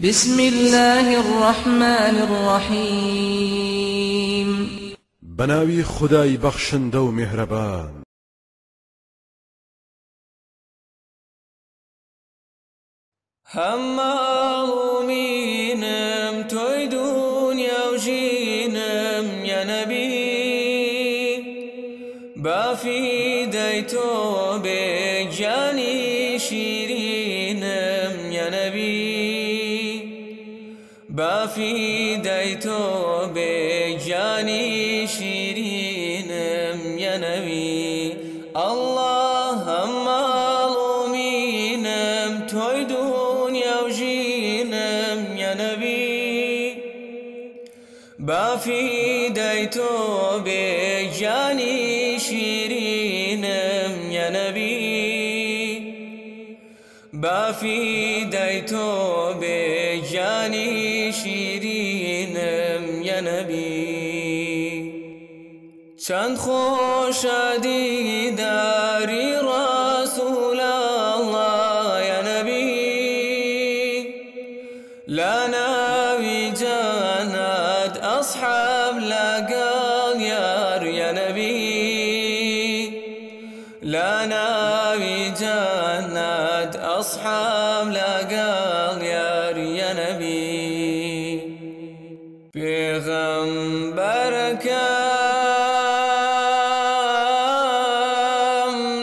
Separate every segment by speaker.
Speaker 1: بسم الله الرحمن الرحيم.
Speaker 2: بناوي خداي بخشن دو مهربان.
Speaker 3: همالومينم توي دنيا وجينم يا نبي بافي ديتو بجاني شيرينم بافي ديتو بجاني شيرينم يا نبي اللهم مالومينم توي دنيا وجينم يا نبي بافي ديتو بجاني شيرينم بجاني شيرينم يا نبي چند خوش دیداری رسول الله یا نبی لا ناوي جنات أصحاب لقال يار يا نبي لا ناوي جنات أصحاب لقال يار يا نبي بيغمبرك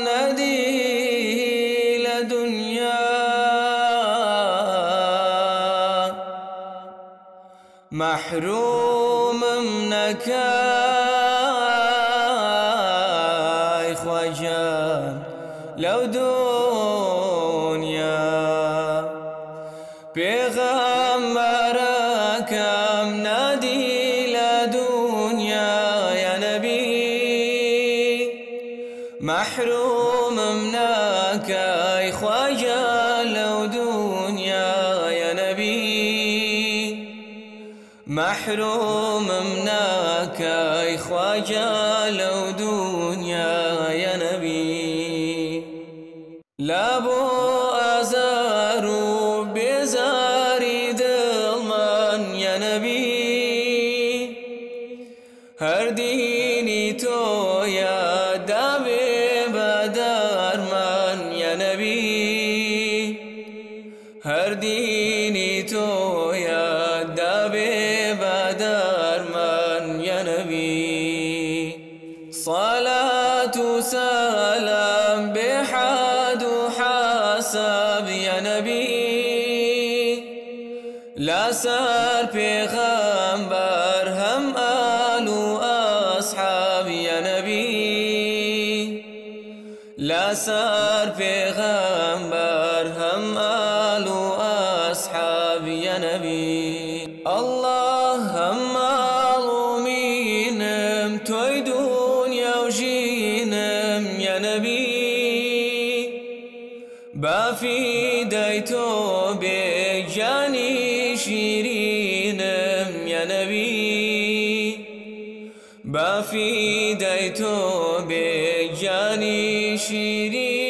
Speaker 3: ندي لدنيا محروم منك لو دنيا بيغمرك منادي لدنيا يا نبي محروم منك يا خواجة لو دنيا يا نبي محروم منك يا خواجة لو دنيا يا نبي أزار بزاري دلمن يا نبي ديني تو يا دابي بدر من يا نبي هر ديني تو يا لا سار پیغمبر هم آل و اصحاب یا نبی. لا سار پیغمبر هم آل و اصحاب یا نبی. اللهم علومینم توی دنیا و جینم یا نبی. بافي ديتو بجاني شيرينم يا نبي بافي ديتو بجاني شيرين